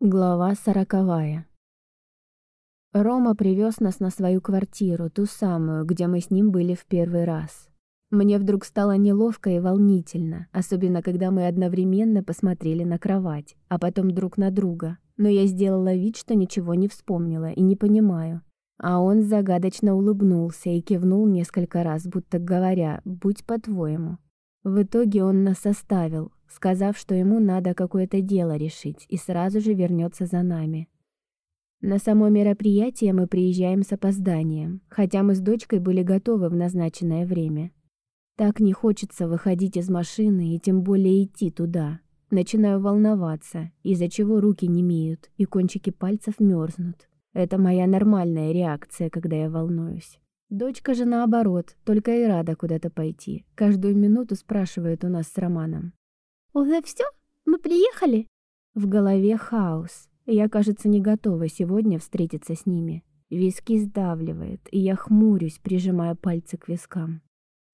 Глава сороковая. Рома привез нас на свою квартиру, ту самую, где мы с ним были в первый раз. Мне вдруг стало неловко и волнительно, особенно когда мы одновременно посмотрели на кровать, а потом друг на друга. Но я сделала вид, что ничего не вспомнила и не понимаю. А он загадочно улыбнулся и кивнул несколько раз, будто говоря «будь по-твоему». В итоге он нас оставил, сказав, что ему надо какое-то дело решить, и сразу же вернется за нами. На само мероприятие мы приезжаем с опозданием, хотя мы с дочкой были готовы в назначенное время. Так не хочется выходить из машины и тем более идти туда. Начинаю волноваться, из-за чего руки немеют и кончики пальцев мерзнут. Это моя нормальная реакция, когда я волнуюсь. Дочка же наоборот, только и рада куда-то пойти. Каждую минуту спрашивает у нас с Романом. «Уже все? Мы приехали?» В голове хаос. Я, кажется, не готова сегодня встретиться с ними. Виски сдавливает, и я хмурюсь, прижимая пальцы к вискам.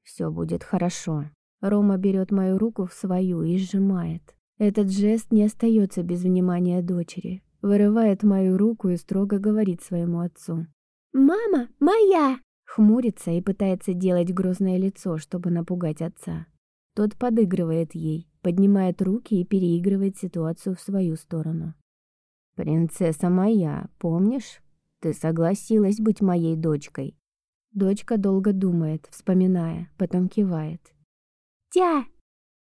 Все будет хорошо. Рома берет мою руку в свою и сжимает. Этот жест не остается без внимания дочери. Вырывает мою руку и строго говорит своему отцу. «Мама моя!» Хмурится и пытается делать грозное лицо, чтобы напугать отца. Тот подыгрывает ей, поднимает руки и переигрывает ситуацию в свою сторону. «Принцесса моя, помнишь? Ты согласилась быть моей дочкой». Дочка долго думает, вспоминая, потом кивает. «Тя!»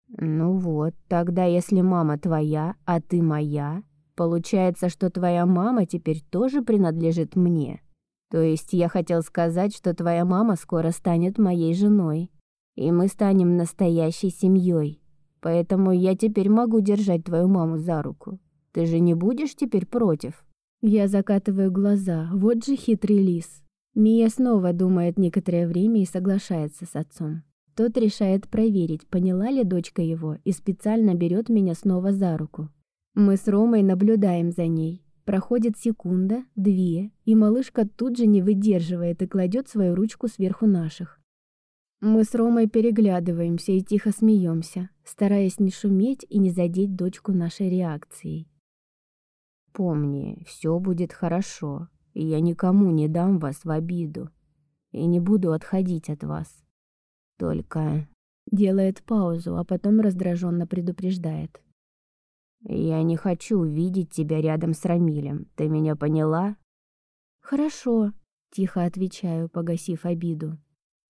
«Ну вот, тогда если мама твоя, а ты моя, получается, что твоя мама теперь тоже принадлежит мне. То есть я хотел сказать, что твоя мама скоро станет моей женой и мы станем настоящей семьей. Поэтому я теперь могу держать твою маму за руку. Ты же не будешь теперь против?» Я закатываю глаза. Вот же хитрый лис. Мия снова думает некоторое время и соглашается с отцом. Тот решает проверить, поняла ли дочка его, и специально берет меня снова за руку. Мы с Ромой наблюдаем за ней. Проходит секунда, две, и малышка тут же не выдерживает и кладет свою ручку сверху наших. Мы с Ромой переглядываемся и тихо смеемся, стараясь не шуметь и не задеть дочку нашей реакцией. «Помни, все будет хорошо, и я никому не дам вас в обиду, и не буду отходить от вас. Только...» Делает паузу, а потом раздраженно предупреждает. «Я не хочу видеть тебя рядом с Рамилем, ты меня поняла?» «Хорошо», — тихо отвечаю, погасив обиду.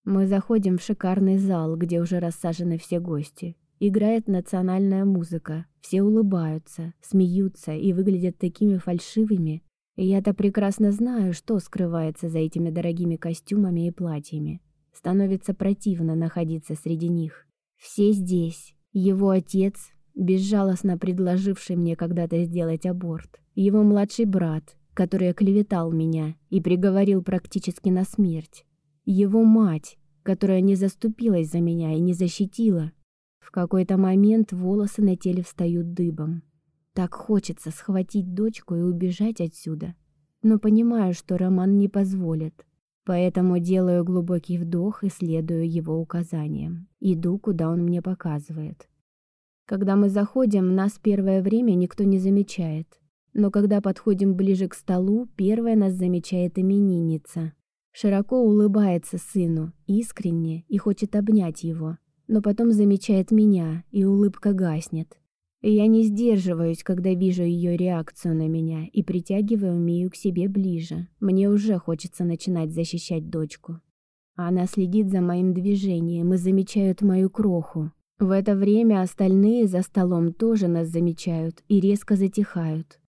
Мы заходим в шикарный зал, где уже рассажены все гости. Играет национальная музыка, все улыбаются, смеются и выглядят такими фальшивыми. Я-то прекрасно знаю, что скрывается за этими дорогими костюмами и платьями. Становится противно находиться среди них. Все здесь. Его отец, безжалостно предложивший мне когда-то сделать аборт. Его младший брат, который оклеветал меня и приговорил практически на смерть. Его мать, которая не заступилась за меня и не защитила. В какой-то момент волосы на теле встают дыбом. Так хочется схватить дочку и убежать отсюда. Но понимаю, что Роман не позволит. Поэтому делаю глубокий вдох и следую его указаниям. Иду, куда он мне показывает. Когда мы заходим, нас первое время никто не замечает. Но когда подходим ближе к столу, первая нас замечает именинница. Широко улыбается сыну, искренне, и хочет обнять его, но потом замечает меня, и улыбка гаснет. я не сдерживаюсь, когда вижу ее реакцию на меня, и притягиваю Мию к себе ближе. Мне уже хочется начинать защищать дочку. Она следит за моим движением и замечает мою кроху. В это время остальные за столом тоже нас замечают и резко затихают.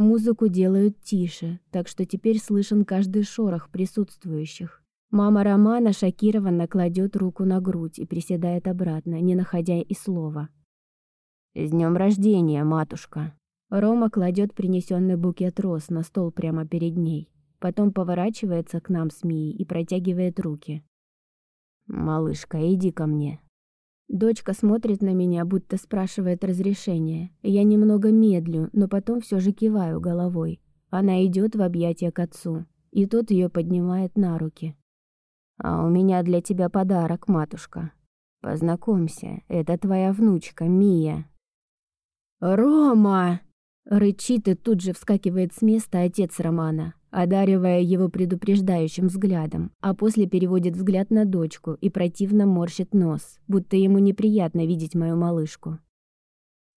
Музыку делают тише, так что теперь слышен каждый шорох присутствующих. Мама Романа шокированно кладет руку на грудь и приседает обратно, не находя и слова. «С днем рождения, матушка!» Рома кладет принесенный букет роз на стол прямо перед ней. Потом поворачивается к нам с Мией и протягивает руки. «Малышка, иди ко мне». Дочка смотрит на меня, будто спрашивает разрешения. Я немного медлю, но потом все же киваю головой. Она идет в объятия к отцу, и тот ее поднимает на руки. «А у меня для тебя подарок, матушка. Познакомься, это твоя внучка Мия». «Рома!» Рычит и тут же вскакивает с места отец Романа, одаривая его предупреждающим взглядом, а после переводит взгляд на дочку и противно морщит нос, будто ему неприятно видеть мою малышку.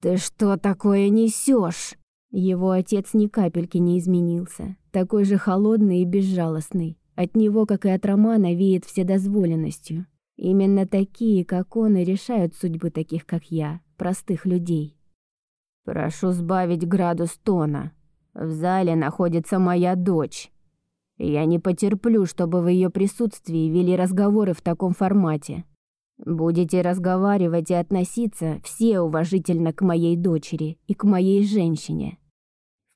«Ты что такое несешь? Его отец ни капельки не изменился, такой же холодный и безжалостный. От него, как и от Романа, веет вседозволенностью. Именно такие, как он, и решают судьбы таких, как я, простых людей. «Прошу сбавить градус тона. В зале находится моя дочь. Я не потерплю, чтобы в ее присутствии вели разговоры в таком формате. Будете разговаривать и относиться все уважительно к моей дочери и к моей женщине.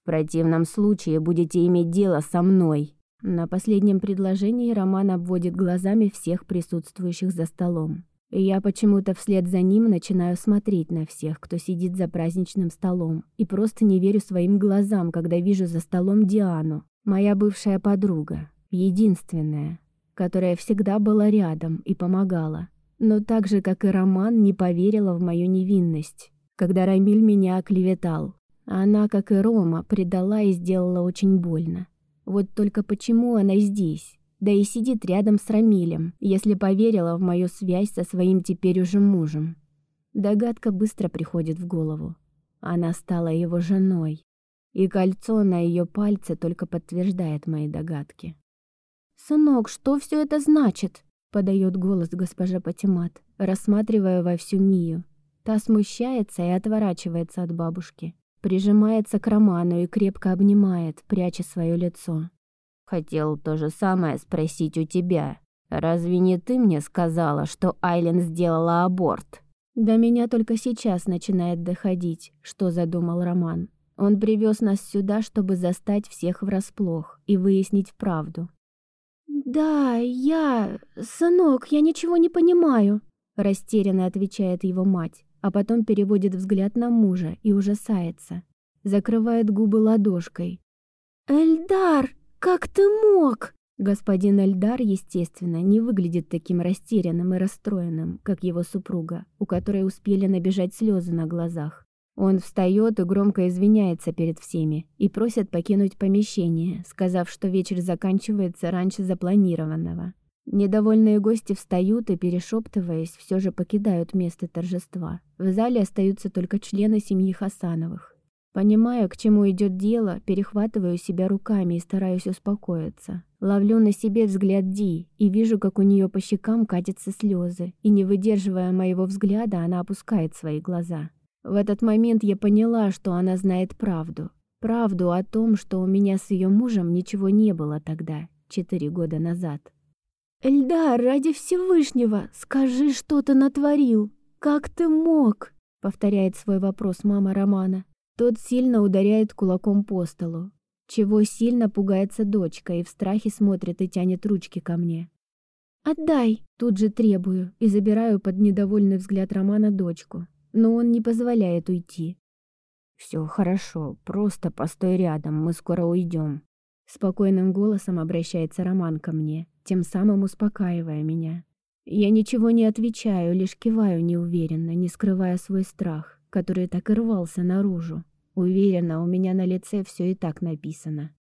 В противном случае будете иметь дело со мной». На последнем предложении Роман обводит глазами всех присутствующих за столом. Я почему-то вслед за ним начинаю смотреть на всех, кто сидит за праздничным столом, и просто не верю своим глазам, когда вижу за столом Диану, моя бывшая подруга, единственная, которая всегда была рядом и помогала. Но так же, как и Роман, не поверила в мою невинность, когда Рамиль меня оклеветал. Она, как и Рома, предала и сделала очень больно. Вот только почему она здесь? Да и сидит рядом с Рамилем, если поверила в мою связь со своим теперь уже мужем. Догадка быстро приходит в голову. Она стала его женой, и кольцо на ее пальце только подтверждает мои догадки. «Сынок, что все это значит?» — подает голос госпожа Патимат, рассматривая во всю Мию. Та смущается и отворачивается от бабушки, прижимается к Роману и крепко обнимает, пряча свое лицо. Хотел то же самое спросить у тебя. Разве не ты мне сказала, что Айлен сделала аборт? До меня только сейчас начинает доходить, что задумал Роман. Он привез нас сюда, чтобы застать всех врасплох и выяснить правду. «Да, я... Сынок, я ничего не понимаю», — растерянно отвечает его мать, а потом переводит взгляд на мужа и ужасается. Закрывает губы ладошкой. «Эльдар, «Как ты мог?» Господин Эльдар, естественно, не выглядит таким растерянным и расстроенным, как его супруга, у которой успели набежать слезы на глазах. Он встает и громко извиняется перед всеми и просит покинуть помещение, сказав, что вечер заканчивается раньше запланированного. Недовольные гости встают и, перешептываясь, все же покидают место торжества. В зале остаются только члены семьи Хасановых. Понимаю, к чему идет дело, перехватываю себя руками и стараюсь успокоиться. Ловлю на себе взгляд Ди и вижу, как у нее по щекам катятся слезы, и не выдерживая моего взгляда, она опускает свои глаза. В этот момент я поняла, что она знает правду. Правду о том, что у меня с ее мужем ничего не было тогда, четыре года назад. «Эльдар, ради Всевышнего, скажи, что ты натворил! Как ты мог?» — повторяет свой вопрос мама Романа. Тот сильно ударяет кулаком по столу, чего сильно пугается дочка и в страхе смотрит и тянет ручки ко мне. «Отдай!» — тут же требую и забираю под недовольный взгляд Романа дочку, но он не позволяет уйти. «Все хорошо, просто постой рядом, мы скоро уйдем. Спокойным голосом обращается Роман ко мне, тем самым успокаивая меня. Я ничего не отвечаю, лишь киваю неуверенно, не скрывая свой страх который так и рвался наружу. Уверена, у меня на лице все и так написано.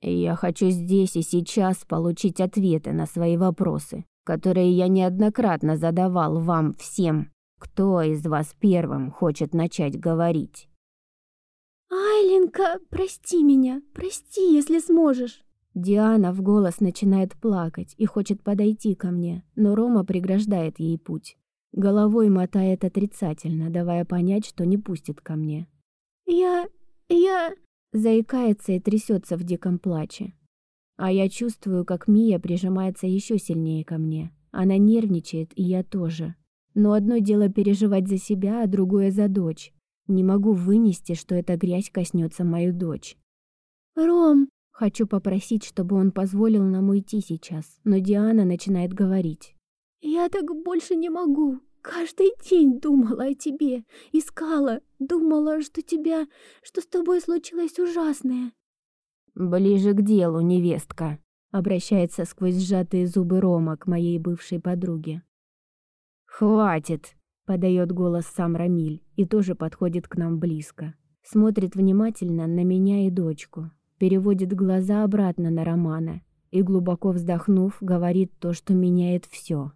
Я хочу здесь и сейчас получить ответы на свои вопросы, которые я неоднократно задавал вам всем. Кто из вас первым хочет начать говорить? «Айленка, прости меня, прости, если сможешь». Диана в голос начинает плакать и хочет подойти ко мне, но Рома преграждает ей путь. Головой мотает отрицательно, давая понять, что не пустит ко мне. «Я... я...» Заикается и трясется в диком плаче. А я чувствую, как Мия прижимается еще сильнее ко мне. Она нервничает, и я тоже. Но одно дело переживать за себя, а другое за дочь. Не могу вынести, что эта грязь коснется мою дочь. «Ром!» Хочу попросить, чтобы он позволил нам уйти сейчас, но Диана начинает говорить. «Я так больше не могу. Каждый день думала о тебе, искала, думала, что тебя, что с тобой случилось ужасное». «Ближе к делу, невестка», — обращается сквозь сжатые зубы Рома к моей бывшей подруге. «Хватит», — подает голос сам Рамиль и тоже подходит к нам близко. Смотрит внимательно на меня и дочку, переводит глаза обратно на Романа и, глубоко вздохнув, говорит то, что меняет все.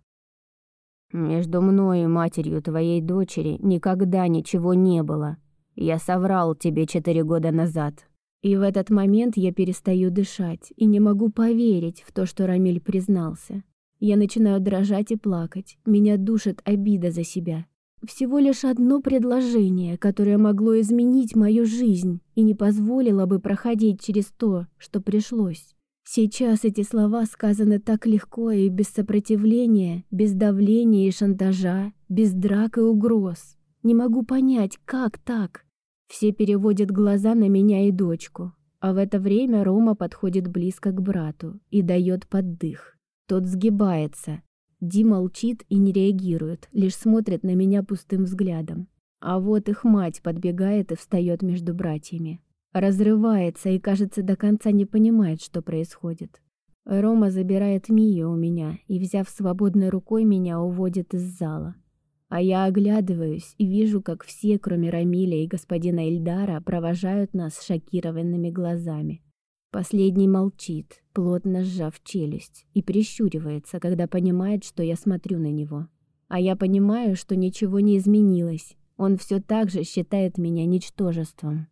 «Между мной и матерью твоей дочери никогда ничего не было. Я соврал тебе четыре года назад». И в этот момент я перестаю дышать и не могу поверить в то, что Рамиль признался. Я начинаю дрожать и плакать. Меня душит обида за себя. Всего лишь одно предложение, которое могло изменить мою жизнь и не позволило бы проходить через то, что пришлось. Сейчас эти слова сказаны так легко и без сопротивления, без давления и шантажа, без драк и угроз. Не могу понять, как так? Все переводят глаза на меня и дочку, а в это время Рома подходит близко к брату и дает поддых. Тот сгибается. Ди молчит и не реагирует, лишь смотрит на меня пустым взглядом. А вот их мать подбегает и встает между братьями. Разрывается и, кажется, до конца не понимает, что происходит. Рома забирает Мию у меня и, взяв свободной рукой, меня уводит из зала. А я оглядываюсь и вижу, как все, кроме Рамиля и господина Эльдара, провожают нас шокированными глазами. Последний молчит, плотно сжав челюсть, и прищуривается, когда понимает, что я смотрю на него. А я понимаю, что ничего не изменилось. Он все так же считает меня ничтожеством.